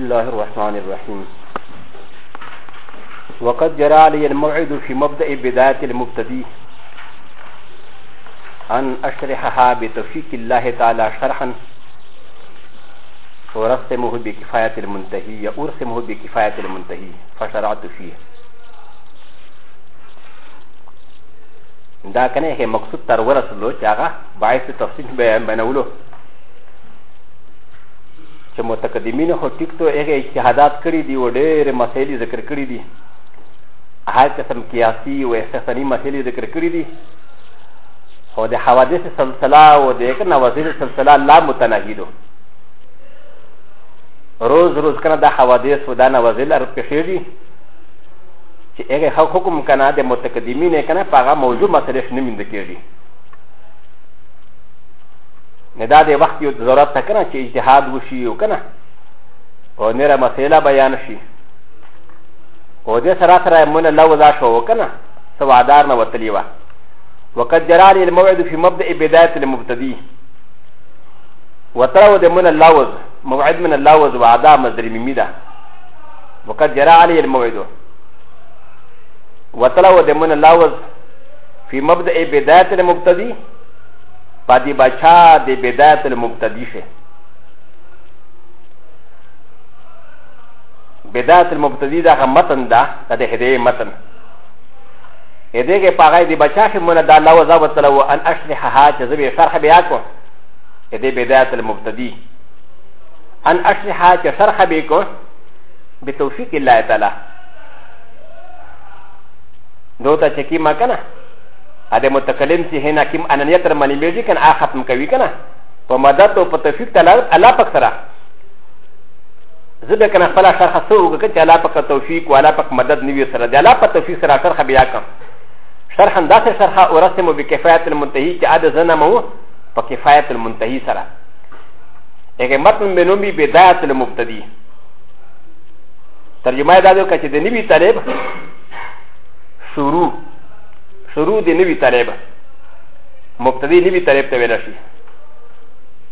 الله الرحمن الرحيم وقد جرى علي الموعد في مبدا بدايه المبتدي ان اشرحها بتوفيق الله تعالى شرحا ورسمه بكفايه المنتهي ارسمه بكفايه المنتهي فشرعت فيه دا کنه مقصود تر ورسلو چې هغه باعث تفصیل بیانولو چې متقدمین خو ټیک تو هغه اجتهادات کړی دي او ډېر مسایل ذکر کړی دي هر قسم قیاسی او استثنی مسایل ذکر کړی دي او د حوادث سلسله او د یک نوازیر سلسله لا متناهیدو روز روز کنه دا حوادث و دا نوازیر ار پیښې دي چې هغه حکم کنه د متقدمین کنه په هغه موضوع مسایل نه مند کېږي نه دا د وخت یو ضرورت ته کنه چې اجتهاد وشي او کنه او نره مسله بیان شي او دې سره سره مون لوزا شو کنه سوادار نه وتلی و وقد جرى الموعد في مبدا بدايه المبتدي وترى د من اللوز موعد من اللوز وعدا مزرمي ميدا وقد جرى عليه الموعد وترى د من اللوز في مبدا بدايه المبتدي パディバチャーディベダーテルムプタディシェベダーテルムプタディダーマタンダーデヘデマタンエデゲパガイディバチャーシェムナダーラワザワサラワアンアシリハハチェズビシャーハビアコエデベダーテルムプタディアンアシリハチェシャーハビコビトフィキライタラどうだチェキマカナ ا د متکلم چې هینا کیم انانیت تر منی بیږي کنه ا ختم کوي کنه په مدد او په تفیق تعالی الله پاک سره زبه کنه خپل شرح سره وګکه چې الله پاک توفیق او الله پاک مدد نیوي سره دی الله پاک توفیق سره شرح بیا کم شرح انداز شرح او رسم بکفایت المنتهی چې ا د زنه مو په کفایت المنتهی سره اګه متن به نومي بدايت المبتدی ترجمه دا ده چې د نبی طالب شروع شروع دی نوی طالب مبتدی نوی طالب ته ویل شي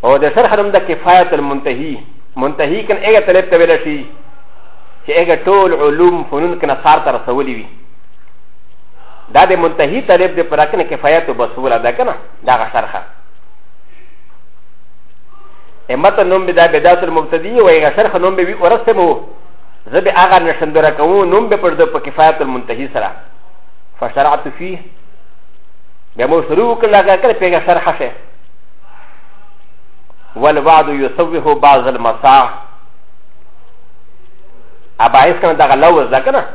او د شرح هم د کفایت المنتهی منتهی کن ایګه طالب ته ویل شي چې ایګه ټول علوم فنون کنا سار تر سولی وي دا د منتهی طالب د پراکنه کفایت وبسول ادا کنه دا غ شرحه امته نوم به دا بدات المبتدی او ایګه شرح نوم به ورسمو زبی آغا نشندره کوو نوم به پر دو پا کفایت المنتهی سره فشرعت فيه بمشروك لك كلبك شرحشه والوعد يصوه بعض المساء ابعث كان دغ لوز لكنا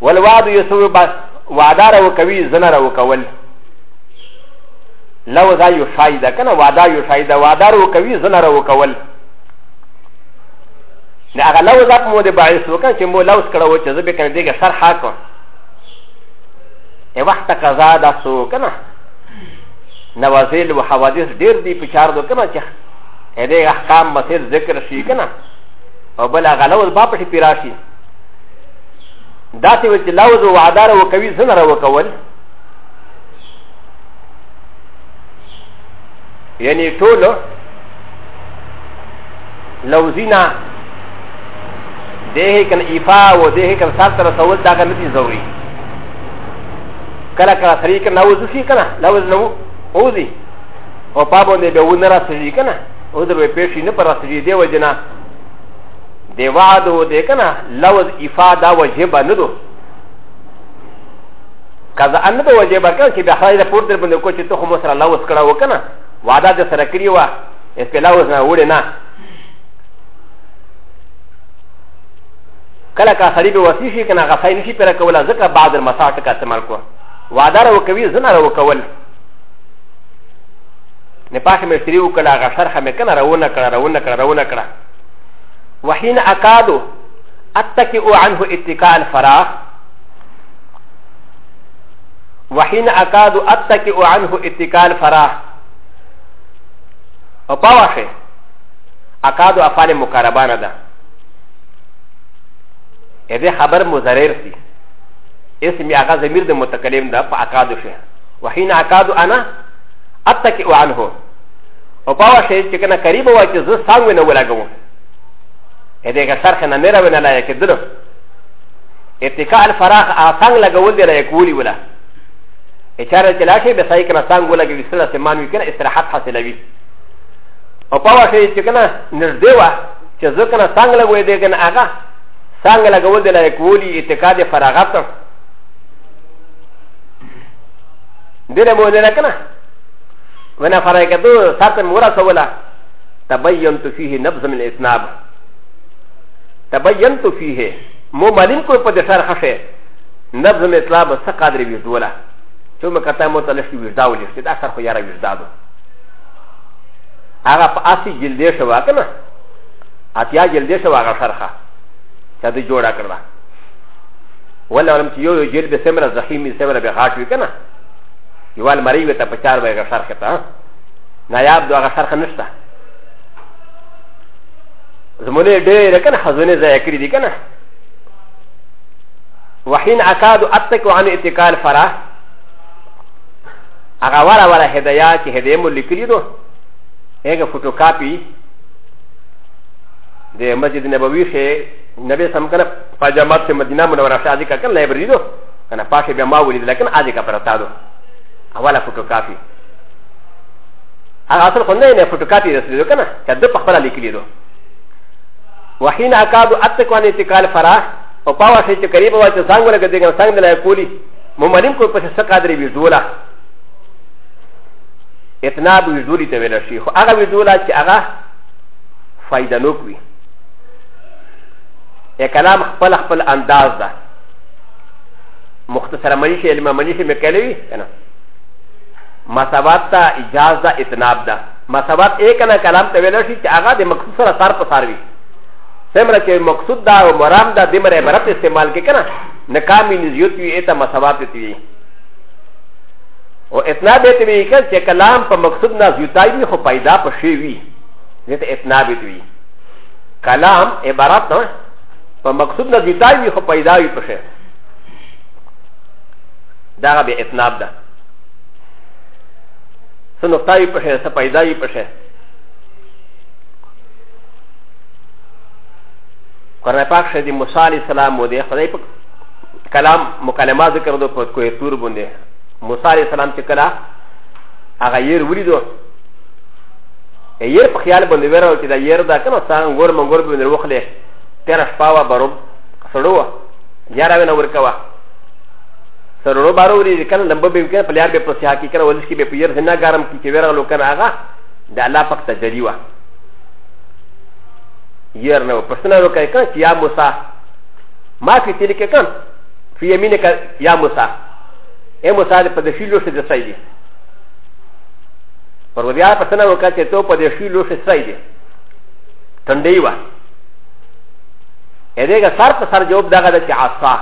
والوعد يصوه بعض وعدار وكوي زنر وكول لوز يشايد كنا وعدا يشايد وعدار وكوي زنر وكول لأغلوز أقمو دي بعث وكان شمو لوز كرا وچه زبه كان ديگه شرحا كنا ا وقت قضا دا سو کنه نوازل و حوادث ډیر دی په چار دو کنه چې ا دې احکام مسیر ذکر شي کنه او بل غلو با په پیرا شي داسې و چې لوز او عدار او کوي زنه را وکول یعنی ټول لوزینا ده کنه ایفا و ده کنه ساتره سوال دا کنه ضروري کله کله سری کنه نو زوشي کنه لوز نو اوزي او پابونه به ونه راځي کنه او در به پېښې نه پر راځي دی وجنا دی وعده دی کنه لوز افاده واجب نه دو کذا ان به واجب کنه چې د حالې د پورته باندې کو چې ته هم سره لوز کړه وکنه وعده د سره کړی و اس په لوز نه وړه نه کله کا سری به وسی شي کنه غفای نشي پر کوله ځکه بعد المساټ کا استعمال کوه وعده را وکوي زنه را وکول نه پاک مشتری وکړه هغه شرخه مې کنه راونه کړه راونه کړه راونه کړه وحين اكادو اتكئ عنه اتكاء الفراغ وحين اكادو اتكئ عنه اتكاء الفراغ وقاوشه اكادو افعال مقاربانه ده اذا خبر مزرر فيه اسم يا غاز امير المتكلم ده فاكادو شيء وحين اكادو انا اتكئ عنه وقال شيء كان قريب وجزء سانوين ولا قوم هذا شرح نمير ولا لا يكدله اتكاء الفراغ اعطان لقول دي لا يقولي ولا اشاره تلاشي بسعي كان سانو لقي بسلا سمان ويكنا استراحات حاصلوي وقال شيء كان نردوا جزء كان سانو لقول دي كان اغا سانو لقول دي لا يقولي اتكاء الفراغات でもねなかな。ونا فرائكتو ساتن مورا سولا تبينت فيه نبز من الاسناب تبينت فيه مو مالين كو پدشار خشه نبز من الاسناب سقادر بيزولا چو مكتا متلشي ويزداو لشتي دا سر خو يارا ويزدادو اغا پا آسي جلده شوا کنا اتیا جلده شوا اغا شرخا چا دي جوڑا کرده ولا علم چي يو جلد سمرا زخيمي سمرا بغاش وي کنا よわるまりべたパチャーバーがシャーケタなやぶどあがシャーケンスタズモネデレカナハズネザヤクリディカナ وحين اكاد اتك عن اتكال فرا اغاورا ولا هدايا كي هدايم لكريدو اغا فوتوكابي دي مسجد نبوي شي نبي سمكنا فجامات مدينه منوره شادي كان لايبريدو انا باشي بما ولد لكن ادي كبرتادو اولا فوتوكافي هذا اصل خلنا ان فوتوكافي رسل لك انا كد بخبر لك لي دو وحين اكاد اتك وان اتقال فرا او باوا شي قريب وا چې څنګه لګ دي څنګه دلای کولی ممنم کو پس سقادر وی دولا اتناب وی دولی ته ویل شي خو هغه وی دولا چې هغه فائدہ نوک وی ا کلام خپل خپل انداز ده مختصر منی شي علم منی شي مکلوي کنه مساوات تا اجاز دا اتناب دا مساوات ایک انا کلام تا ویلو شی چه آغا دی مقصود سر سار پسار وی سمرا چه مقصود دا و مرام دا دی مر عبرت استعمال که کنا نکامی نزیوت وی ایتا مساوات تی وی و اتناب ایتا وی کن چه کلام پا مقصود نا زیوتای وی خو پایدا پا شی وی دیتا اتناب ایتا وی کلام عبارت نا پا مقصود نا زیوتای وی خو پایدا وی پا شی دا غا بی اتناب دا سن افتاوی پشه سپایداوی پشه قرآن پاک شه دی موسیٰ علیہ السلام و دی خدای پا کلام مکالمه ذکر دو پا کوئی تور بنده موسیٰ علیہ السلام چه کلا آغا یر ولی دو یر پا خیال بنده ویرو چه دا یر دا کنو سان گور منگور بنده وخلی تیرش پاوا بروب سڑو یاراوی نور کوا サロバローリーカン、ナンバビンカン、プレアベプシャキカン、ウォルスキビプリアル、ナガラムキキベラロカンアガ、ダラパクタジャリワ。ير نو پرسنا رو کای کان یا موسی ما کی تیری کان فی یمین کا یا موسی اے موسی دے پدشی لو سے دسائی دی پر ودیا پرسنا رو کای تو پدشی لو سے سائی دی تندئی وا اے دے کا سر پر سر جواب دا گدا چ عصا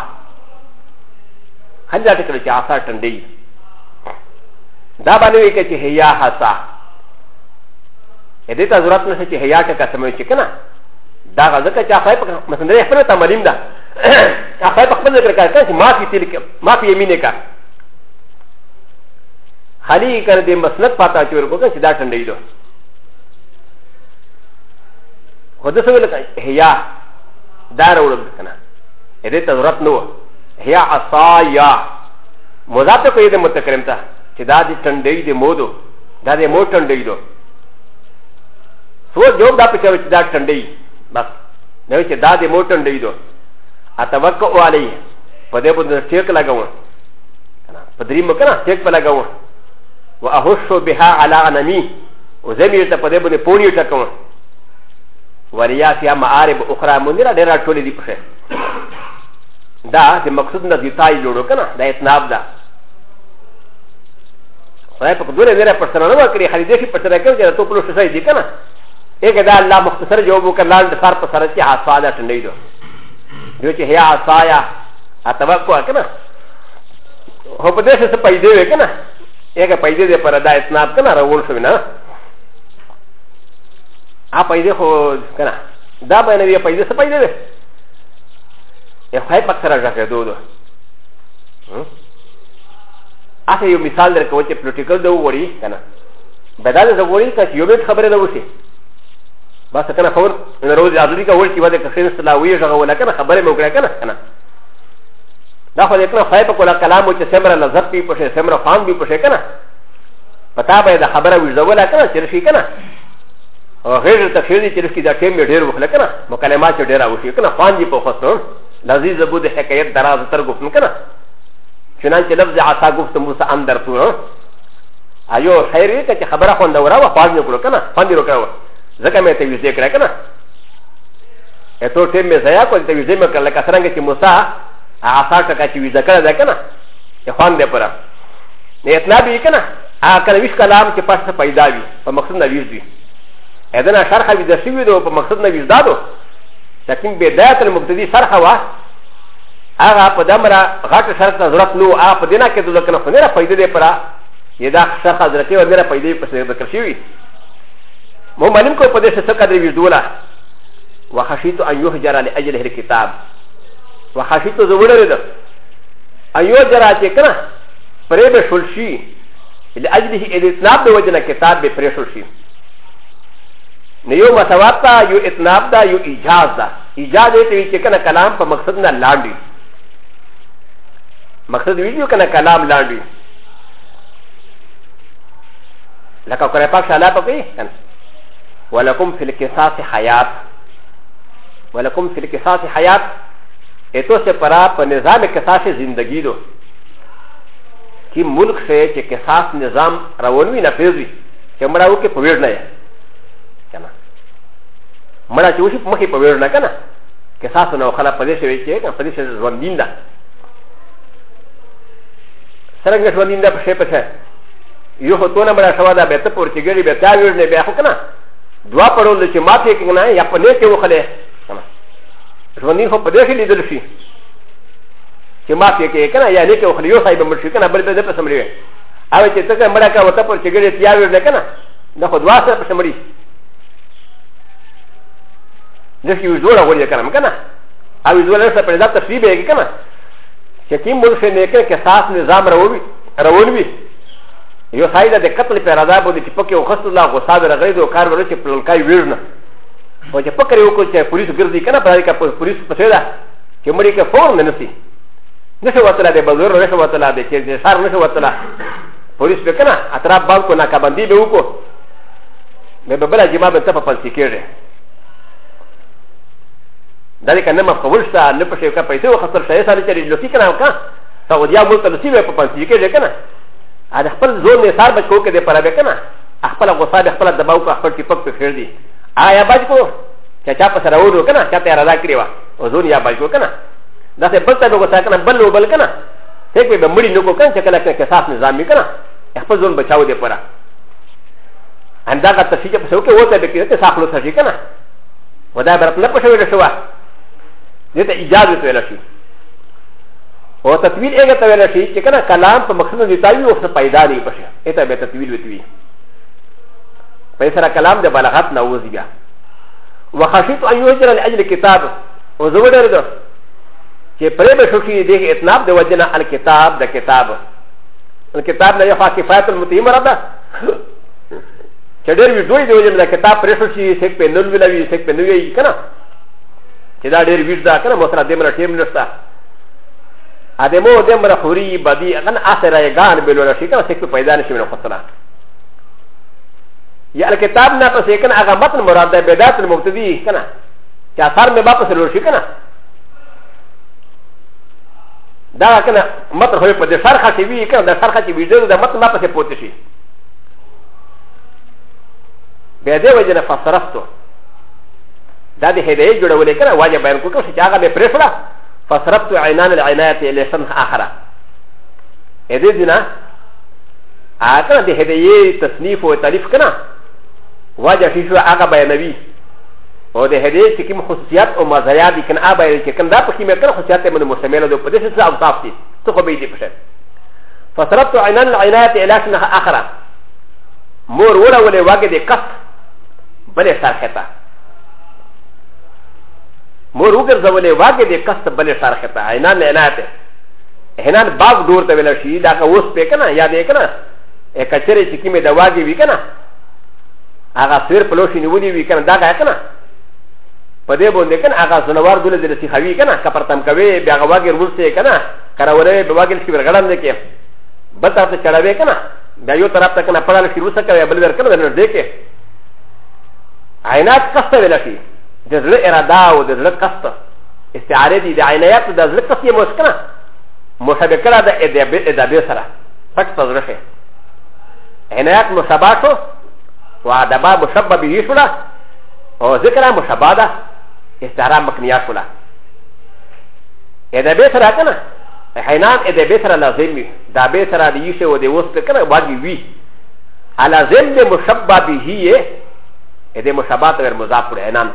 ハンダテクルチャーサータンディダバネウィケチヘヤハサエデタズラトンヘチヘヤケカサメチキナダガザカチャーサイパマスンデフルタマリンダアサイパクルカカチマフィティリケマフィエミネカハリーカディマスナパタチュウコケチダータンディドホデソウルヘヤダーウルカナエデタズラトンノー هي عصايا مضاف کوي د متکرم ته چې دا د ټنډي د مودو دا د مو ټنډي دو سو جواب دا پکې چې دا ټنډي بس نو چې دا د مو ټنډي دو اتوقع علی په دې باندې ټیک لګاو په دې مکنه ټیک په لګاو و احش بها على انمي و زمیر ته په دې باندې پونی ټکو وریا فیا معارب اخرى منیرا ډیرا ټولې دی په だでマクスンダディタイルロケナダイスナブダファイプドレゼラパサナワクリハリデシパサレケンジャートプロシサイディケナエゲダーラマクサジョブカランデファパサレティアファダシネイドデュチヘアファヤアタバコアケナホプデシスパイディケナエゲパイディデパラダイスナブケナラウォルシュナアパイディホーケナダバネビアパイディスパイディ ا خ ا ي ب ا ك ث ر ا ج ا ك د و د و ا ت ي و مثال د ر ك و ت ي political で و ر ي ك ن ا بدل د و ر ي ك ا ي و ب ي ت خبر د و س ي بس كان فور ن ر و ز ي عدلي ك و ر ك ي بدل كثير سلا ويج غ و ل ك ن ا خبر م و ك ر ك ن ا كنا ن ا خ ذ ك ن ا خ ا ي ب ك ولا كلام و ت س م ر ا لزت بي بشه سمر فان بي بشه كنا فتا ب ي د خبر ويج غ و ل ك ن ا ترشي كنا غير تخيل ترشي دا كيم يدير وخلقنا مكالمات يدير وشي كنا فان بي بخصوص لذيذ ابو د حكايت دراز تر گفتن كنا چنانچه لفظ عطا گفت موسى ام در تو ايو خير يك چ خبره خوند ورا وا پاج نکړو کنه پاند رو کړو زکه مې ته وی ذکر کنه اته ټیم مې زیا کو ته وی ذکر کړل کسرنګ چې موسى عطا ټکا چې وی ذکر ده کنه خوان دې پره نه اتنا به کنه ا کنه ویش کلام چې پښه پیدا وي په مقصد نه ویږي اذن شرح وی د شوی دو په مقصد نه ویږ دادو لكن بدايه المبتدي سرحه و هذا قد امر غاك سرحه ضرب نو ا بدنا كده لكن فنرى فايده برا يدا سرحه ضربتي ونرى فايده بس بكرشيوي مو معلوم كو قد سكا دري دولا وخشيت ان يهجر لاجل الكتاب وخشيت زورد ان يهجر تكنا فريب شلشي لاجله الاطلاق بوجه الكتاب بفريشلشي نه یو مساوات دا یو اتناب دا یو ایجاز دا ایجاز دې ته وی چې کنه کلام په مقصد نه لاندې مقصد ویډیو کنه کلام لاندې لکه قرآن پاک شاله پکې کنه ولکم فی القصاص حیات ولکم فی القصاص حیات ایتو سے پرا په نظام قصاص زندگی دو کی ملک سے چې قصاص نظام روانوي نافذ وي چې مړاو کې پویر نه م ر ا ت ي و ش ي مخي بوير نكنا كساسنا وخلا قديش ويكيكا قديش زوندين دا سرقنا زوندين دا بشي بشي يوهتونا مرا شوادا بيتا بورتيغيري بيتا ويرنا بيحكنا دوا پرول چې ماته کې نه یا په دې کې وخلې ژوندین خو په دې کې لیدل شي چې ماته کې کنه یا دې کې وخلې یو صاحب مرشي کنه بل به دې په سمري او چې څنګه مړه کا وته پر چې ګړې تیار ورنه کنه دا خو دوا سره په سمري ن ش ي و ز و ل ا و ل ي ك ن م ك ن ا أ و ز و ل ا س ا ب ر د ا ت ف ي ب ي ك ن ا شكيم ملش نيكا كساس نظام روبي يو سايدا د قتل ب ر د ا ب و د ي فكي وخص الله وصاب رغيد وكار ورش بلوكاي ويرنا وجه فكر يوكو شا بوليس غيرزي كنا فلايكا بوليس بسيدا شمريكا فور ننسي نشو وطلا د بزور نشو وطلا د شار نشو وطلا بوليس بكنا أ ت ر ا ب بالكو ناكابندي بوكو メバラジマベタパパンシキュリー。だれかなまかうるさ、ねぷしゅかぱいせをはたらされてるのきかなか、さおやもとのせいぱんしけれかな。あれはぱるぞねさばこけでパラベかな。あぱらごさでぱらだばうかはきぽくせり。あやばじこ、キャチャパサラウドかな、キャテラダキリワ、おぞにやばじこかな。だせばたのごさかな、ばのばかな。せっかく無理のごかん、チェカラケサスのざみかな。やっぱぞんばちゃうでパラ。あんだかたしけぱせおけおてべきでさくろさじかな。و د ا ب ر ت ن ا ب ش و ر ش و ا دته اجازه ویل شي او تطویل هغه ته ویل شي چې کله کلام په مقصد نه تاوی او څه پیدا نه پشه اته به تطویل وتوی په سره کلام د بلاغت نه وځي بیا وخشیت ان یوجر لاجل کتاب او زه وډر ده چې پرې به شو کې دغه اتناب د وجنه الکتاب د کتاب الکتاب نه یو کفایت المتیمره ده چې ډېر وی دوی د وجنه د کتاب پرې شو شي سیک په نل ویلا وی سیک په نوې کنا چې دا ډېر ویډ دا کنه مو سره دمره ټیم نشته ا دې مو دمره خوري بدی غن اثر یې غان بل ولا شي کنه څه پیدا نشي نو خطر یا کتاب نه پسې کنه هغه متن مراد ده بدعت المبتدی کنه چې اثر مې واپس لور شي کنه دا کنه متن خو په دې شرخه کې وی کنه دا شرخه کې ویډیو دا متن واپس پوت شي به دې وجه نه فسرفتو だでヘデイジュラウレカラワジャバンコトシジャガメプレフラファスラプトアイナルアイナティレションアハラエディズナアカデヘデイタスニフォータリフカナワジャフィフアガバヤナビオデヘデイチキムホシアトマザヤディケンアバヤチキンダプキメカホシアテムのモセメロドプレシスアウトアフティトコビディプシェファスラプトアイナルアイナティレションアハラモーウォラウレワゲディカッバレサヘタモログルザウレワゲデカスタブレシャーヘタ、エナネナテ。エナバグドウタウェルシー、ダカウスペカナ、ヤデカナ、エカチェレシキメダワギウィカナ、アガスウェルプロシニウィウィカナダガカナ。パデボンデカナ、アガスナワドルデシハウィカナ、カパタンカウェイ、ビアワゲルウステカナ、カラウレイ、ビワゲルシブラガランデケ、バタタチャラベカナ、ダヨタラタカナパラシウサカヤブルカナデケ。アイナカスタウェルシー。د زړه اراده او د زړه قصد استعاره دي د عینیات د زړه قصد یې مشکنه مشابه کړه د ادابې سره پټ په زړه شي عینیات مشابه شو و ادبا مشبه به شوله او ذکره مشابه ده استعاره مکنیه شوله ادابې سره کنه عینات ادابې سره لازم وي د ابې سره د یشه او د وسط کنه واجب وي علازم د مشبه به یې د مشابه تر مضاف کړه عینان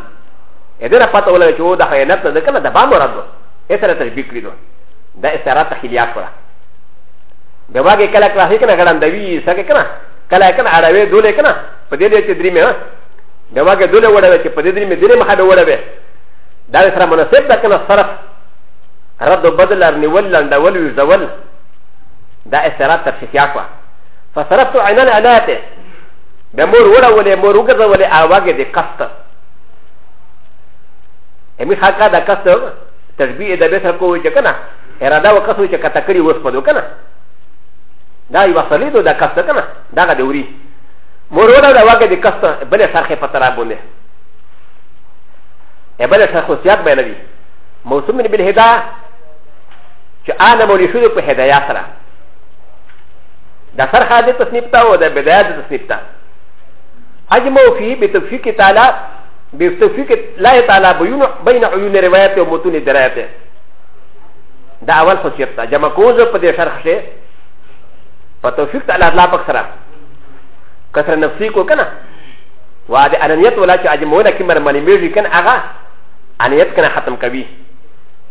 ا د ر ا پتا ولا چې و د خیانت نه کله د با مراد و ا سره تشبیه کړی نو دا استعاره تخلیات کړه د واګه کله کله کنه ګړندوی سکه کنه کله کنه اړوي دولې کنه په دې دې چې درې مې د واګه دولې وړوي چې په دې درې مې درې مخه وړوي دا سره مناسب ده کنه صرف رد بدل ار نیول لندول وی زول دا استعاره تشبیه کړه فصرفت عینان علاته د مور وړولې مور وګرځولې اواګه دې قصته みはかだかすと、たびえだべさこうじゃかな、えらだわかそうじゃかたくりをすぽどかな。だいわさりどだかすとかな、だがでうり。もろだわけでかすと、べれさへぱたらぼね。えべれさほしやべなり。もすみにべへだ、ちあなもりしゅうぷへだやさら。ださはでとすにぷたおだべだやでとすにぷた。アジモフィー、ベトフィキタラ。بتفكيك لا يتعالى بين عيون روايات ومتون درايات دا اول خصيصة جمع كوز قد شرح شيء فتوفيق تعالى لا بكسرة كسر نفسيك وكنا وهذا أنانيت ولا شيء أجمعونا كما رمالي ميجي كان أغا أنانيت كان ختم كبي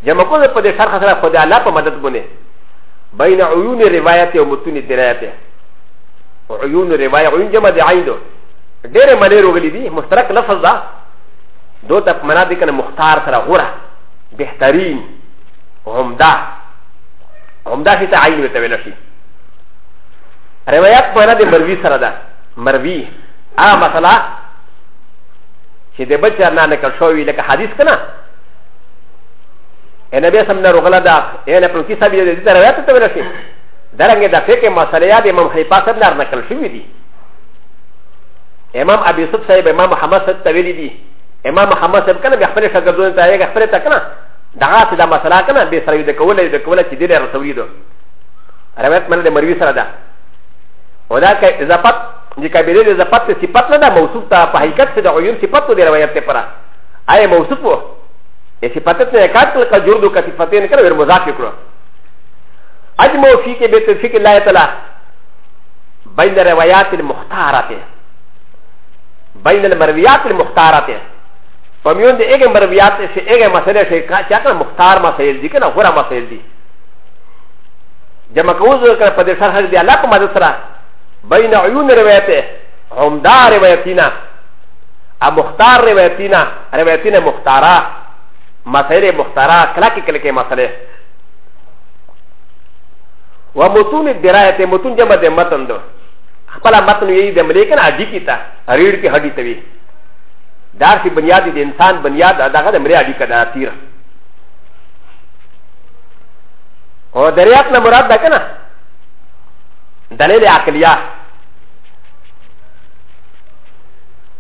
جمع كوز قد شرح شرح خد الله بمدد بني بين عيون روايات ومتون درايات عيون رواية عيون جمع دي عين دو دير مالي روغلي دي مشترك لفظ ده どうたくまなでかのもたからほら、べたりん、おんだ、おんだしさあいのためなし。あれはやっぱなでまびさらだ、まび、あまさら、しでばちゃなねかしょいでかはじすかな。えなべさんなろがだ、えなぷきさびでたらやっためなし。だらげだけまさらやでまんはりぱさならなかしみで。エマンアビスサイベマンハマスタウィリディ。ا م ا م محمد صاحب کنه بیا خپل شاګردونو ته یې خپل تکنه دغه څه د مسله کنه به سره د کوله د کوله چې دې رسولې دو روایت منه د مروي سره ده او دا که اضافت د کبیره د اضافت صفت نه ده موصوف ته په حقیقت څه د عیون صفت دی روایت ته پره آیا موصوف وو ا صفت ته کات کله جوړ دو کتی فتین کنه ور مضاف کړو اجمو فی کې به تفیق الله تعالی بین روایات المختارات بین المرویات المختارات パミヨンでエゲンバービアテシエゲンマセレシェカチャカムターマセルディケナホラマセルディジャマコウズカパデシャハディアラコマデスラバイナウユンレベテオムダーレベティナアモターレベティナレベティナモタラマセレモタラクラキケレケマセレワモトゥンデラエテモトゥンジャマデマトンドパラマトゥンユイデムレケナアディキタアリルキハディテビダーシブニアディデンサンブニアダダガダムリアディカダーティーラ。ダリアクナムラダカナダレレアクリア。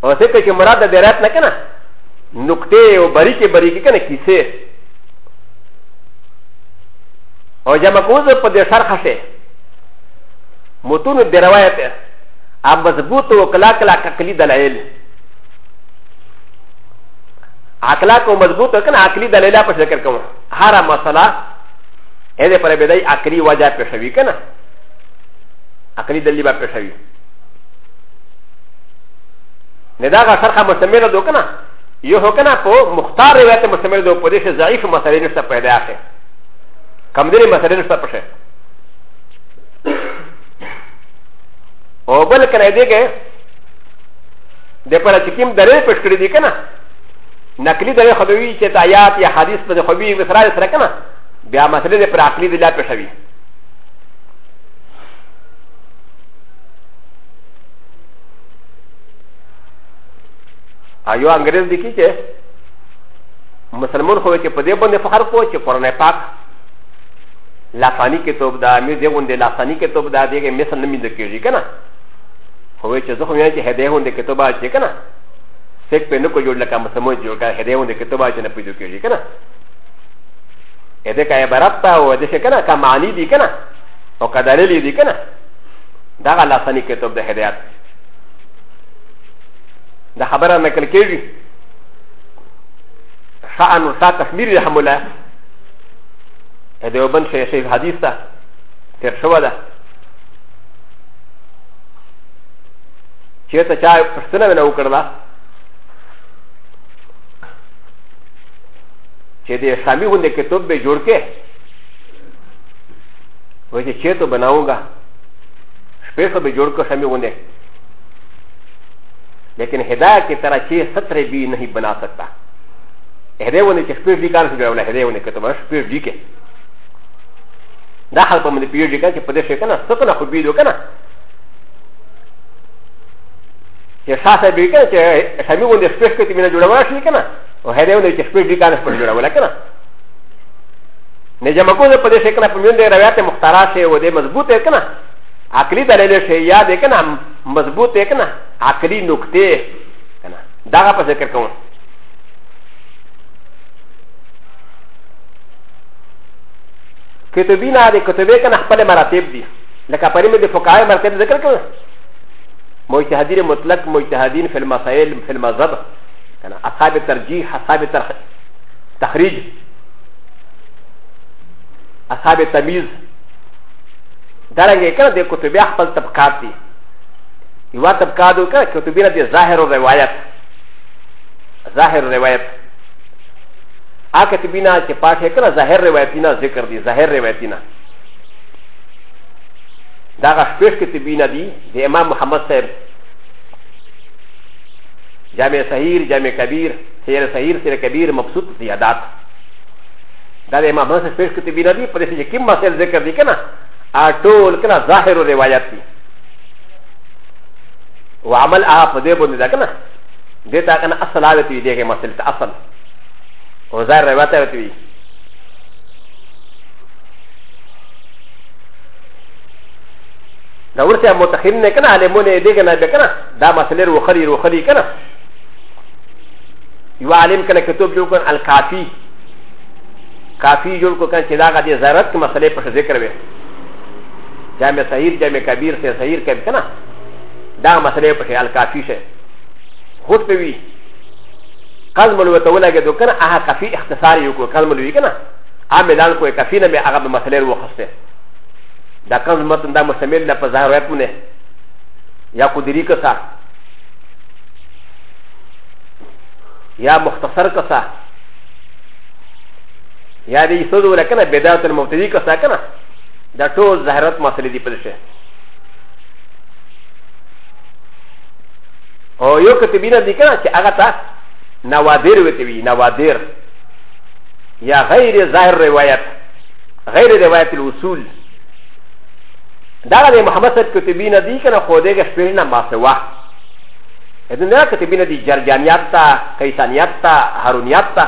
おせっかくムラダデラッナカナノクテオバリケバリケケケキセオジャマコズポデシャーハシェモトゥノデラワエテアンバズブトウカラカラカカリダラエル اخلاق و مضبوط کنه عقلی دلیل په ذکر کوم هر مسله اې دې پر بدای عقلی وجه پېښوي کنه عقلی دلیل به پېښوي نه دا غا سره مستمره دو کنه یو هو کنه په مختار روایت مستمره دو په دې ضعیف مسلې نشته پیدا اخه کمزوري مسلې نشته پښه او بل کنه دې کې د پر چې کوم دلیل پېښ کړی دی کنه نقلی دغه خبري چې آیات یا حدیث په خوبي مثال سره کنه بیا مسله پر عقلی دلا پېښوي ایو انګريز دي کی چې مسلمان خو چې په دې باندې فخر کو چې قرآن پاک لافانی کې توب دا مې دې غونډه لافانی کې توب دا دې کې مثل نمې د کېږي کنه خو چې زه خو یې چې هدايه غونډه کې توبه چې کنه セクペノコヨーラカマサモジョーカヘレオンデケトバジナピドキリケナエデカエバラタオデシェケナカマニディケナオカダレリディケナダガラサニケトブデヘレアダハバラメケルケリシャアンウサタフミリハムラエデオバンシェシェフハディサテルシュワダ چې ته چا پښتنه نه وکړله چې د شامی غوندې کتاب به جوړ کې وای چې چېرته بناوګا شپې خو به جوړ کړو شامی غوندې لیکن هدایت کی طرح چې ستر بھی نہیں بنا سکتا هدایت ونه چې شپې دې کار څه جوړول هدایت ونه کتاب شپې دې کې دا حال په مې پیډ کې چې په دې شي کنه څه کنه خو بي دو کنه چې شاسه به کنه چې شامی غوندې شپې کې تمنه جوړول شي کنه و هذا هو الذي يحبب لك أنا فجر ولكن نجم أقول لك بدي شكنا فمن ده روايات مختارة شيء وده مضبوط كنا عقلي دليل شيء يا كنا مضبوط كنا عقلي نقطة كنا ده بس كركون كتبنا دي كتبه كنا حبل مراتب دي لك أبرم دي فقهاء مراتب ذكر كنا مجتهدين مطلق مجتهدين في المسائل في المذهب كان اصحاب الترجيح اصحاب التخريج اصحاب التمييز دارنگه کنه ده کتبی اخپل طبقات دی یوا طبقات دو کنه کتبی را دی ظاهر و روایت ظاهر و روایت آ کتبی نا چه پاک کنه ظاهر روایتی نا ذکر دی ظاهر روایتی نا داغا شپیش کتبی نا دی دی امام محمد صاحب جامع سهير جامع كبير سير سهير سير كبير مبسوط زيادات دا د امام مسلم پیش کتی بنا دی پر چې کوم مسائل ذکر دي کنه اټول کنه ظاهر او روایت دي او عمل هغه په دې باندې دا کنه دې تا کنه اصل هغه تی دیږي مسل ته اصل او ظاهر روایت هغه تی دا ورته متخین نه کنه علمونه دې کنه دا مسله روخري روخري کنه یو عالم کله کتاب جوړ کړ الکافی کافی جوړ کړ چې دا غدي زرت مسلې په ذکر وي جامع صحیح جامع کبیر سے صحیح کبیر کنا دا مسئلے پر خیال کافی سے خود پہ بھی قلم لو تو لگے تو کنا اہ کافی اختصاری کو قلم لو کنا ا میدان کو کافی نہ میں اگر مسئلے وہ خستے دا قلم متن دا مشتمل نہ پر ظاہر ہے یا قدری کا ساتھ یا مختصر کسا یا دی سود ولا کنه بدعت المبتدی کسا کنه دا ټول زهرت مسلې دی پدشه او یو کتبینه دی کنه چې هغه تا نوادر وته وی نوادر یا غیر ظاهر روایت غیر روایت الاصول دا د محمد صاحب کتبینه دی کنه خو دې شپې نه ما سوا ا ل ن ا ك ت ب ي ن د ي ج ر ج ا ن ي ا ت ا ك ي س ا ن ي ا ت ا ه ا ر و ن ي ا ت ا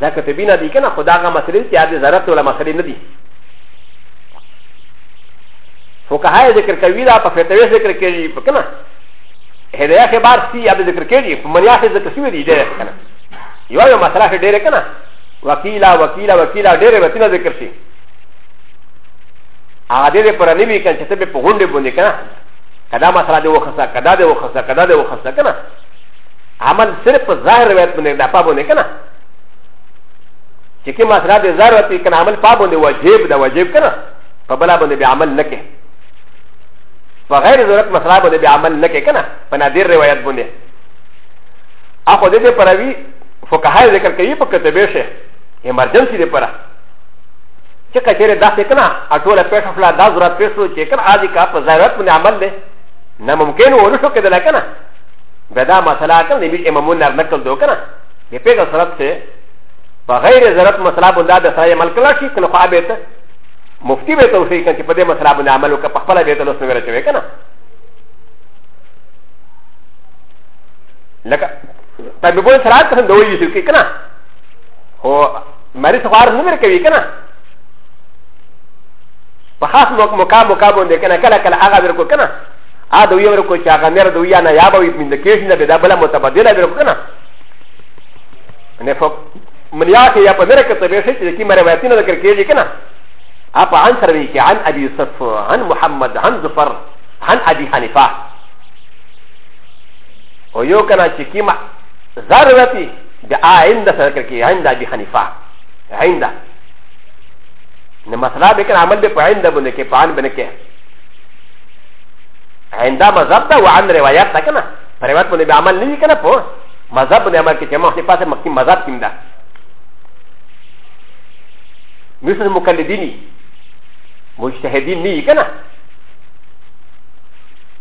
ذ ا ك ت ب ي ن د ي ك ن ا خ د ا غ ا م س ل ي ن ت ي ا د ي ز ر ت و ل ا م س ل ي ن د ي ف ك ه ا ي ذكر ك و ي د ا ف ف ت و ي ذكر ك ي ج ي ف ك ن ا ه د ي ا خ ب ا ر سي ا د ذكر ك ي ج ي ف م ن ي ا خ ذكر سي و د ي د ي ر ك ن ا ي و ا ي م س ل ا خ د ي ر ك ن ا وكيلا وكيلا وكيلا د ي ر ب ت ن ا ذكر سي ا د ي ر ب ر ن ي ب ي ك ن ش ت ب ي ب غ و ن د ي ب و ن د ي ك ن ا كذا ما سرى دو خسا كذا دو خسا كذا دو خسا كنا عمل صرف ظاهر وقت من دا پابون كنا چكي ما سرى دو ظاهر وقت كنا عمل پابون دو وجيب دا وجيب كنا فبلا بون دو عمل نكه فغير ضرورت مسرى بون دو عمل نكه كنا فنا دير روايات بون دو اخو دو دو پراوي فقهاء ذكر كي پكتبه شه emergency دو پراوي チェカチェレダセカナ、アトラペシャフラダズラペシュチェカナアディカパザラトムアマンデなもんけんをおろしょけでなかな。べだまさらかんでみえまもんならなかどかな。でぺがさらって、ばがいれざらまさらぶんだでさやまかなし、かのはべた。もふきべとせいかんてぱでまさらぶんだまるかぱぱらべたのすぐらちべかな。لك طيب بقول سرعة تهم دوري يسوي كي كنا هو مارس خوار نمر كي كنا فخاص مكا مكا بون دي كنا كلا كلا آغا بركو كنا アドウィアルコチアガネルドウィアナヤバウィミンデケーションでダブルモタバディラブルコナネフォムリアティアパメレクトベシティキマレバティナケージキナアパアンサルウィキアンアビユサフォアンモハマドハンズファーハンアビハニファオヨカナチキマザルラティでアインダサルケキアンダビハニファアインダなまさらべきなあまりでパインダブネケパンベネケ عند مذهب ده وعن روايات ده كنا روايات من بعمل نجي كنا فو مذهب من عمل كتير ما هو نفاس مكتي مذهب كم ده مثل مكلديني مجتهدين نجي كنا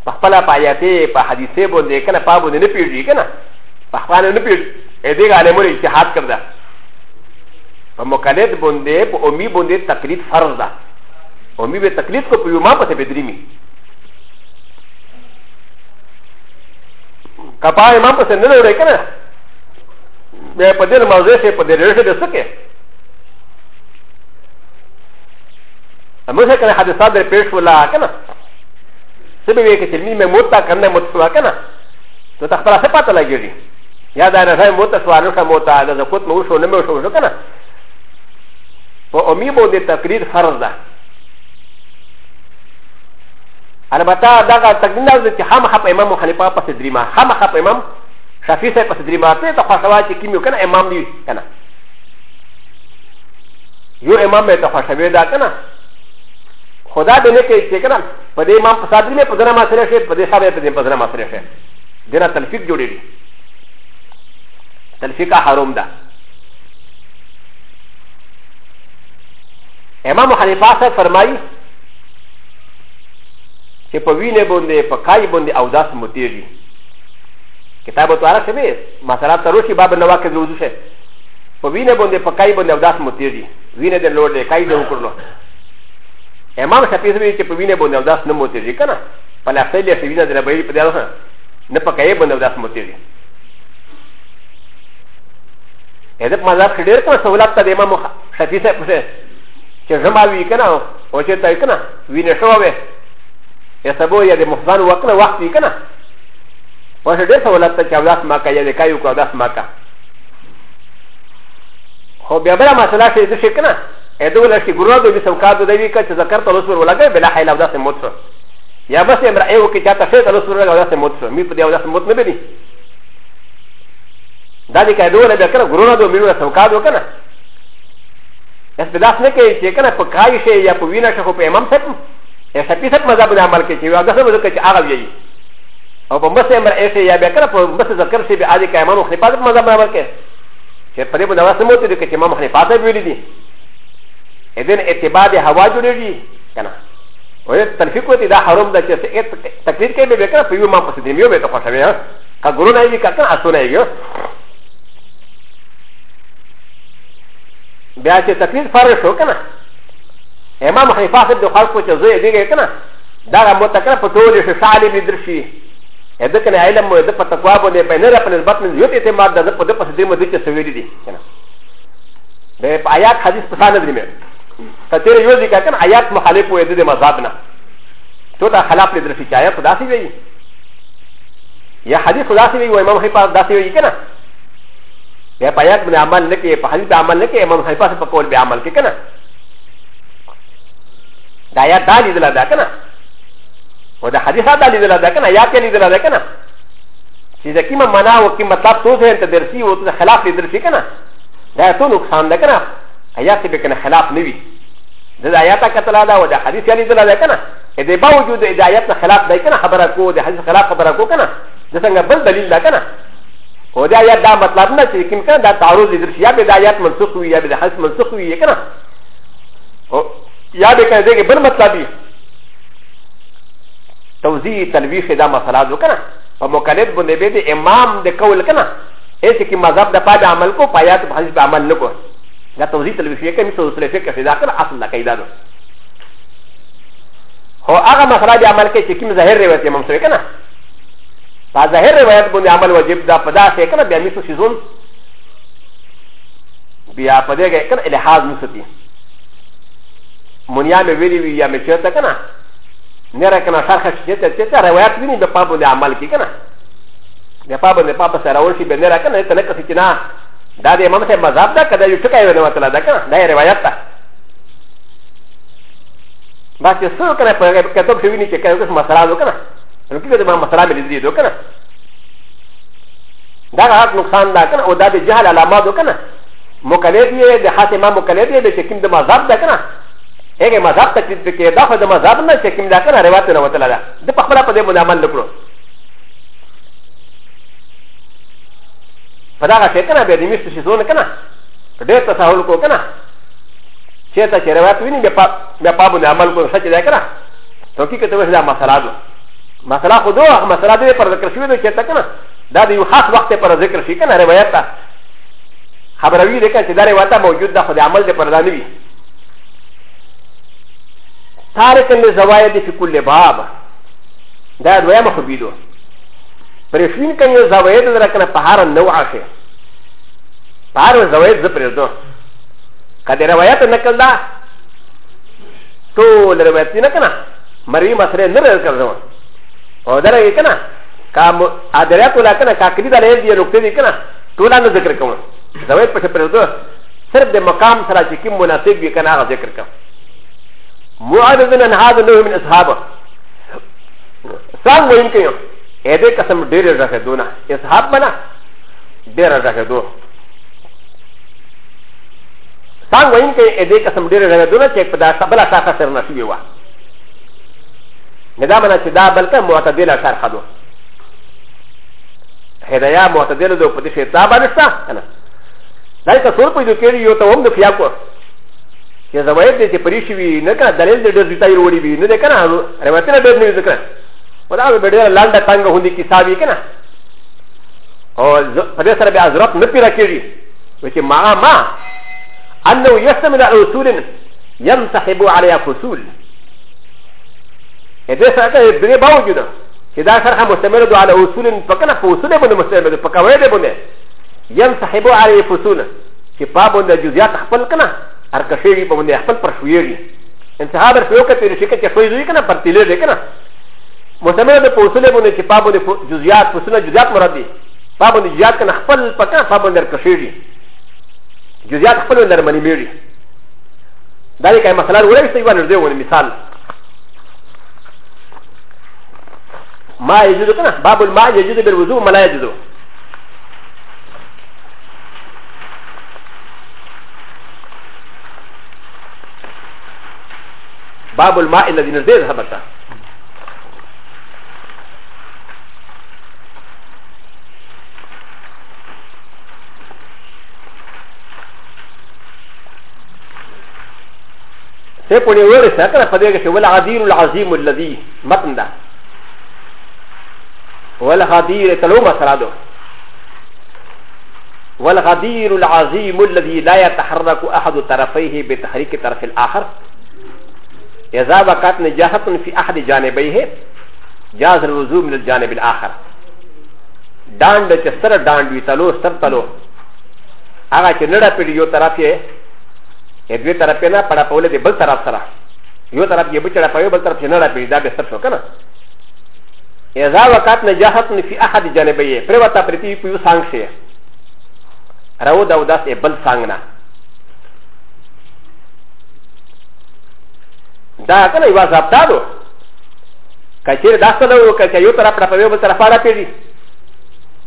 فخلا باياتي فحديثي بوندي كنا فابوندي نبيجي كنا فخلا نبيج اديك على مول اجتهاد كم ده فمكلد بوندي بأمي بوندي تقليد فرض ده أمي بتقليد كو بيوما بتبدريمي カパーマンパセンドレケナメパデルマゼシェパデルシェデスケアムセカナハデサデペシュラーケナセビウェケチミメモタカナモツワケナトタパラセパタラギリヤダナザイモタスワノカモタダザコトモショネモショウケナオミボデタクリファルダアバタダガタギナズチハマハパイマムハニパパセディマハマハパイマムシャフィセパセディマテタファシャワチキミュケナエマムユケナユエマメタファシャベダケナホダデネケチェケナパデマンパサディメパデナマセレシェパデサベペデンパデナマセレシェデナタルフィクジュリリタルフィカハロムダエマムハニパサファマイ چې په وینه باندې په کای باندې او داس متیږي کتاب تو عارف شوی مثلا تروشي باب نواکه وضو شه په وینه باندې په کای باندې او داس متیږي وینه د لوړ دی کای د وکړلو امام شفیع وی چې په وینه باندې او داس نه متیږي کنه په لاسه له وینه د ربې په دغه نه په کای باندې او داس متیږي اې د مزار خډیر کوم سہولت ته امام شفیع څه چې زما وی کنه او چې تای کنه وینه شوه やさぼやでもファンワクラワクティーかな。わしゃでさわらたちゃうだすまかやでかよかだすまか。ほびゃばらまさらしでしかな。えどらしぐらでみそかどでみかちゃざかとろするわけべらはいらだせもつ。やばせんらえおきちゃたせたろするわけだせもつ。みぷでわだせもつねべり。だでかどらべからぐらでみらそかどかな。やすべだすねけいちかな。ぽかいしやぽびなしゃほぺまんせん。ا س ا ب ي س ا ت مذهب العمل كي يوجد هذا كي اغلب يجي او بمسي امر ايسي يا بكره بمسي ذكر سي بعد كامان وخلفات مذهب العمل كي يقرب نواس موت دي كي امام خلفات بيولدي اذن اتباع دي هوا جوريجي كان و تنفيق وتي دا حرام دا كي تقليد كي بكره في امام قصدي ميو بيتو خشبي ها كغرون ايجي كان اسون ايجي بیا چې تقلید فرض شو کنه ا م ا م خليفه سب د خلقو چې زوی دی کنه دا را متکره په ټول شي شالي دې درشي ا د کنه علم مو د په تقوا باندې په نه په نسبت من یو ته ما د په د په دې مده چې سوي دي کنه د آیات حدیث په سند دی مې کته یو دي کنه آیات مخالف وې د مذهب نه تو دا خلاف دې درشي چې آیات خدا سي وي یا حدیث خدا سي وي و امام خليفه خدا سي وي کنه یا په آیات باندې عمل نه کوي په حدیث عمل نه کوي امام خليفه په کول به عمل کوي کنه だやだりでらだかな。و د حدیث دا لیدل دا کنه یا کې لیدل دا کنه چې د کیمه معنا او کی مطلب تو څه ته درسي او ته خلاف لیدل شي کنه دا ته نقصان ده کنه آیات به کنه خلاف نه وي د آیات کتل دا او د حدیث لیدل دا کنه دې باوجود د آیات خلاف دی کنه خبره کو د حدیث خلاف خبره کو کنه د څنګه بل دلیل دا کنه او د آیات دا مطلب نه چې کیم کنه دا تعارض لیدل شي یا به د آیات منسوخ وي یا به د حدیث منسوخ وي کنه やべかでげぶんまたび。とぜ、たびしだまさらどかな。パモカレットでべで、えまんでかうかな。えてきまざだぱだまこ、ぱやとはじばまんのこ。だとぜ、たびしけみそすれせかせだから、あすんだかいだろ。ほあがまさらであまけしきみざへれわてまんせかな。パザヘレワーボンアマルワジブダパダセカナビアミソシズンビアパデゲカナエレハズムスティ。منیا میں ویلی وی یا میں چیتا کنا نیرا کنا شرخ چیتا چیتا روایت بھی نہیں بے پابو دے عمل کی کنا بے پابو دے پابو سے روان شی بے نیرا کنا ایتا نکسی چنا دا دے امام سے مذاب دا کدا یو چکای وی نواتلا دا کنا دا روایت تا بس یہ سو کنا پر کتب شوی نہیں چکای کس مسئلہ دو کنا رکی کدے ما مسئلہ میں لیدی دو کنا دا غاق نقصان دا کنا او دا دے جہل علامات دو کنا مکلیب یہ دے حاسمہ مکلیب یہ دے شکیم دے مذاب دا کنا هغه مذهب ته چې کې دا خو د مذهب نه چې کوم دا کنه روایت نه وته لاله د په خپل په دې باندې عمل وکړو په دا کې کنه به دې مست شي زونه کنه په دې تساهل کو کنه چې ته چې روایت ویني به په به په باندې عمل کو سچ دا کنه تو کې کته وځه مسله ده مسله خو دوه مسله دې پر ذکر شوی چې ته کنه دا د یو خاص وخت پر ذکر شي کنه روایت ته خبروي دې کنه چې دا روایت موجود ده خو د عمل دې پر دا نه وي تارك للزوايد في كل باب دا دوام خبيدو پرشین کنی زواید در کنه پهار نوع شه پهار زواید ز پرزدو کده روایت نکل دا طول روایت نکنه مروی مسئله نر کردو او در اگه کنه که ادریات ولا کنه که کلی دلیل دی نکته دی کنه طولا نه ذکر کوم زواید پشه پرزدو صرف د مقام سره چې کوم مناسب وي کنه هغه ذکر کوم معاذن ان هذا نوع من اصحابه سام وين كيو اده قسم ډېر راکدونه اصحاب بنا ډېر راکدو سام وين کې اده قسم ډېر راکدونه چې په دا سبلا شاخه سره نشي وي ندا منا چې دا بلکې معتدله شرخه دو هدايا معتدله دو په دې شي تا باندې تا کنه دا که څور په دې کې یو ته هم د فیا کو چې زواید دې چې پریشي وي نه کنه دلیل دې ډېر ځای وروړي وي نه کنه روایتونه ډېر نه ذکر ولا به ډېر لانډه تنگ هوندي کتاب یې کنه او په دې سره به حضرت نه پیرا کېږي چې ما ما انه يستمر على اصول ينسحب عليها فصول دې سره ته دې باوجود چې دا سره مستمر دو على اصول فکنه فصول باندې مستمر فکوي دې باندې ينسحب عليه فصول چې پابند جزئیات خپل کنه アカシリボンディアファルパシュウィリ。エンサハバフヨケティリシケチェフェイズウィケナパティレレケナ。モセメルポセレボンディチパボディジュジャー、ポセレジュジャーマラディ。パボディジャーケナファルパカファボンディアカシリ。ジュジャーファルディアマニミリ。ダリカイマサラウェイスイワルディオンミサル。ما يجوز كنا باب الماء يجوز بالوضوء ما لا يجوز باب الماء الذي نزل هبتا سيكون يورث هكذا فديك ولا عدير العظيم الذي متن ده ولا عدير تلوما سرادو والغدير العظيم الذي لا يتحرك أحد طرفيه بتحريك الطرف الآخر اذا وقت نجاحت في احد جانبيه جاز الوضوء من الجانب الاخر داند چې سره داند وي تلو سر تلو هغه چې نړه پیډي یو طرف یې دوی طرف یې نه پړه پوله دی بل طرف سره یو طرف یې بچړه پوي بل طرف یې نړه پیډي دا به سر شو کنه اذا وقت نجاحت في احد جانبيه پرې وتا پرتی په یو سانګ شي راو دا وداس بل سانګ نه だから言わざったど。かちだしたど、かちよたらぱべをたらぱらぴり。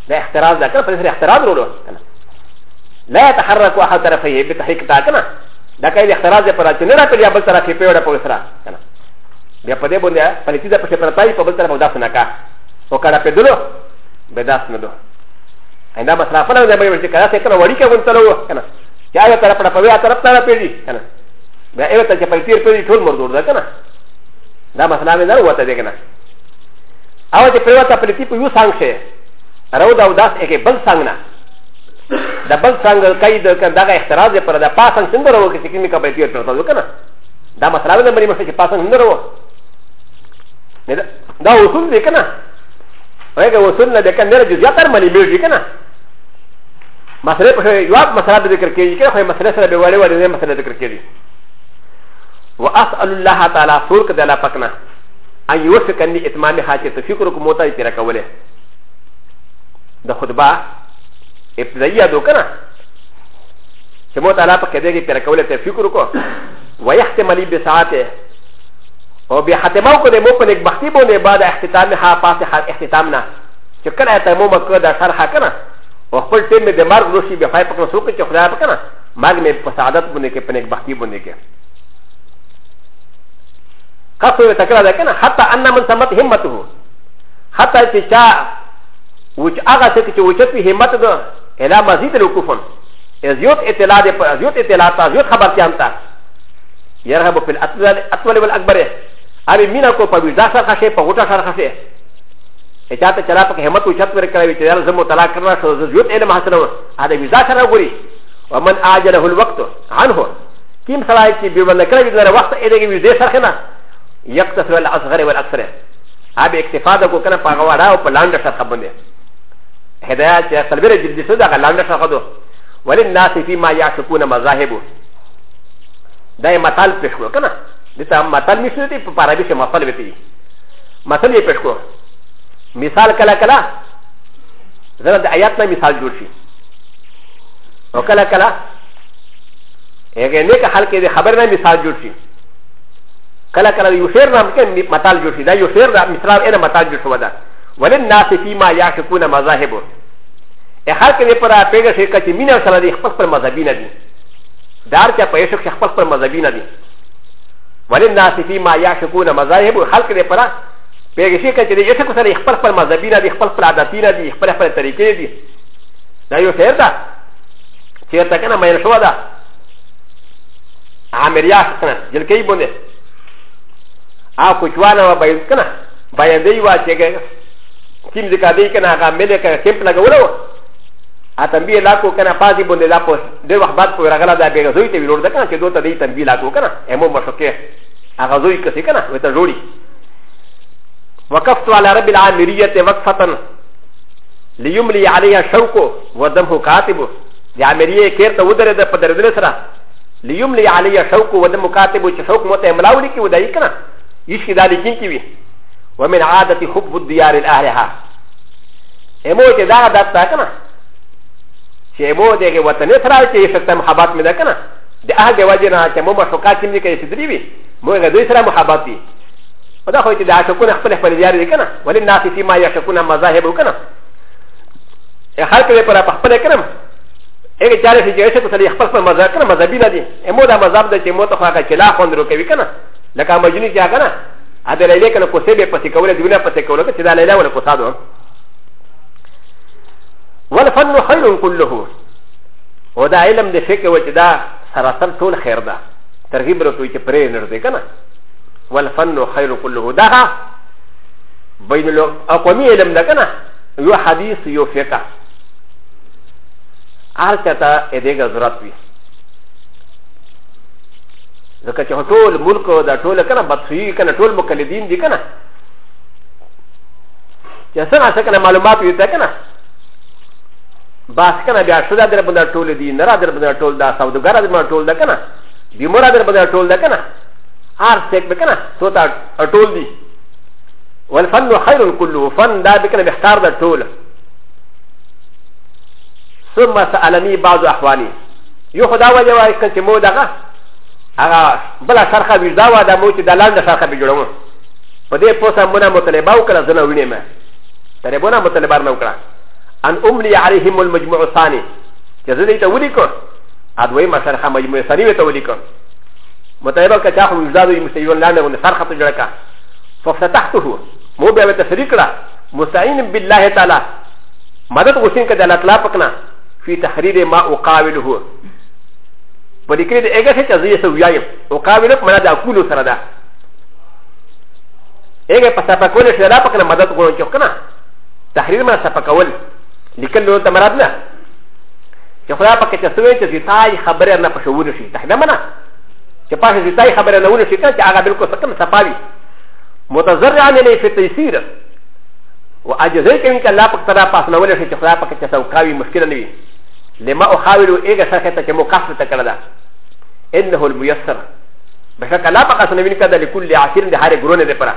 で、あたらだから、それであたらどろ。لا يتحرك أحد طرفيه بتحريك تاكنا لكن الاختلاف ده فرات نرى في اليابل ترى في بيورا بوسرا كنا بيابده بنده فلتيزا بس فرتاي بابل ترى بوداس نكا وكذا بدلو بداس ندو عندما صرفنا ده بيورا كذا سكنا وريكا بنتلو كنا يا يا ترى فرات بيورا ترى ترى بيوري كنا ا ي ر ت ا ج ا ي ت ي ر ت ي ت و ل مردور د ك ن ا د ا م ث ل ا م ن ا و ت د ك ن ا أ و ت ي ر و ت ا ب ل ت ي ب يو سانغ شي رو د ا و د ا س ا ك ي بل سانغنا د بل سانغ ك ا ي د ك ن د ا غ ا اختراز د پر د ا ب ا س ا ن سنگ رو ك ي سكين ك ب ل ت ي ر ت و ل د ك ن ا د ا م ث ل ا م ن ا مريم شي باسن سنگ رو دا وصول د ك ن ا ويجا وصول د ك ن ا جزيا تر مالي بير د ك ن ا マスレットは、よくマスラでできるけど、マスレットは、よくマスラでできるけど。واسال الله تعالى فوق د الله پاکنا ان يوفقني اتمام حاجه تفكركم موتا پیرا کوله د خطبه ابتدائیه دو کنه چې موتا الله پاک دې پیرا کوله تفکر کو ويحتمل بساعته او بیا ختمه کو د مو په نیک بختی باندې بعد اختتام ها پاسه ها اختتام نه چې کله ته مو مکه د شرح کنه او خپل ټیم دې مرګ روشي به پای پکره سوکه چې خدای پکنه مرګ مې په سعادت باندې کې په نیک بختی باندې کې كفر تكرا لكن حتى أن من سمت همته حتى تشاء وش أغا سكت وشت في همته إلى مزيد الوقوفون زيوت اطلاع زيوت اطلاع زيوت خبر كامتا يرهب في الأطول والأكبر أبي مينا كو فبيزا سر خشي فغوطا سر خشي اچاته چلا پک همت وشت ورکوي چې دل زمو طلاق کرنا شو زيوت علم حاصلو هذا ویزا سره غوري ومن آجله الوقت عنه كيم سلاي چې بيولنه کړی د وخت اې دغه ویزه سره نه يقتصر على الاصغر والاكثر هذا اكتفاء ده كنا فغوارا او بلاند شخبنده هدايات قلبي جلد سودا لاند شخدو وللناس فيما يعشقون مذاهب ده مثال پیش کو کنا دتا مثال مشتی په عربی سے مثال وتی مثال یې پیش کو مثال کلا کلا زره د آیات نه مثال جوړ شي او کلا کلا هغه نه حل کې د خبر نه مثال جوړ شي كلا كلا يشير نمكن مطال جوشي دا يشير دا مثلال انا مطال جوش ودا وللناس فيما يعشقون مذاهبه اخاك دي پرا پیغا شرکا چه مینو سلا دي خپس پر مذهبی ندي دار چا پا عشق شخپس پر مذهبی ندي وللناس فيما يعشقون مذاهبه خلق دي پرا پیغا شرکا چه دي عشق سلا خپس پر مذهبی ندي خپس پر عادتی ندي خپس پر طریقه دي دا يشير دا چه ارتکنه مینشو دا عامریاش کنه جلکی بونده アコチワナはバイスカナバイアディワチェケキムズカディケナガメデカケンプラガウロアタンビエラコケナパジボンデラポスデワバッポラガラダベガゾイティロダカンチドタディタンビラコケナエモマショケアガゾイケセケナウェタロリ وقفت على رب العامرية وقفة ليملي عليها شوكه ودمه كاتبه لعامرية كيرت ودرد بدرد نسرة ليملي عليها شوكه ودمه كاتبه شوك موت املاولي كي ودايكنا يشكي ذلك كيكي ومن عادة حب الديار الأهلها امو چې دا عادت تا کنه چې امو دغه وطن سره چې ستم محبت مې ده کنه د اهل دی وجه نه چې مو مشوقات مې کوي چې دریوي مو هغه دوی سره محبت دي او دا خو چې دا شکونه خپل خپل دیار دي کنه ولې الناس فی ما یشکون مذاهب کنه خلق دې پر خپل کرم هغه چاره چې چې څه خپل خپل مذاهب کنه مذهبي نه دي امو دا مذهب ده چې مو ته هغه چلا خوند رو کوي کنه لك ا مجنون ج ا غ ن ا هذا لا يمكن ان يكون سبب فتكولا دون فتكولا كذا لا يمكن ان يكون سبب والفن خير كله ودا علم د شكل وجدا سراسر طول خير دا ترغيب رسوي تبرير نرزي كنا والفن خير كله دا بين الاقوامي علم دا كنا يو حديث يو فقه هل كتا اديك زرات بيه ځکه چې ټول ملک دا ټول کنه بدخوی کنه ټول مقلدین دي کنه چې څنګه څنګه معلومات وي ته کنه باس کنه بیا شدا در بندا ټول دي نه را در بندا ټول دا سودګار در بندا ټول دا کنه بیمار در بندا ټول دا کنه هر څیک به کنه سوتا ټول دي والفن خير كله فن دا بکنه بهتر دا ټول ثم سألني بعض أحوالي يخدا وجواي كنت مو دغه هغه بل سرخه وجدا و د مو چې د لاندې سرخه به جوړم په دې پوسه مونږه مطالبه وکړه زنه وینم ترې بونه مطالبه نه وکړه ان املي عليهم المجموع الثاني چې زه دې ته ولیکم ادوی ما سرخه مجموع ثاني ته ولیکم مطالبه کچا خو وجدا وي مستویون لاندې ونه سرخه ته جوړه کا ففتحته مو به تفریق کړه مستعين بالله تعالى مدد غسین کده الله تعالی پکنا فی تحریر ما اقابله パリケでエガセチャズイソウヤイオカビルマダークルサラダエガパサパコレシャラパカナマダトコンチョカナタヒルマサパカウォルリケルタマラダナジョフラパケチャスウェイチズタイハブレナパシュウルシタヒダマナジョパシュズタイハブレナウルシタチアガビルコサカナサパビモタザラネフィテイシーラ وأجل ذلك إنك لا تقترى فاسنا ولا شيء تقترى فكتسوكاوي مشكلة نبي لما أحاول إيجا ساكتا كمكافرة كلا انه الميسر بشكل لا بقى سنبين كذا لكل عشير لهار قرون دفرا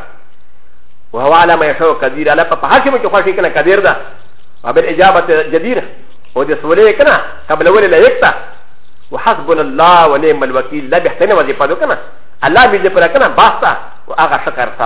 وهو على ما يشاء قدير على فهر شيء مجوخا كنا قدير ده وبالإجابة جدير ودي سوليه كنا قبل ولي لا يكتا وحسبنا الله ونعم الوكيل لا بيحتني وظيفة دو كنا الله بيجي فرا كنا باستا وآغا شكر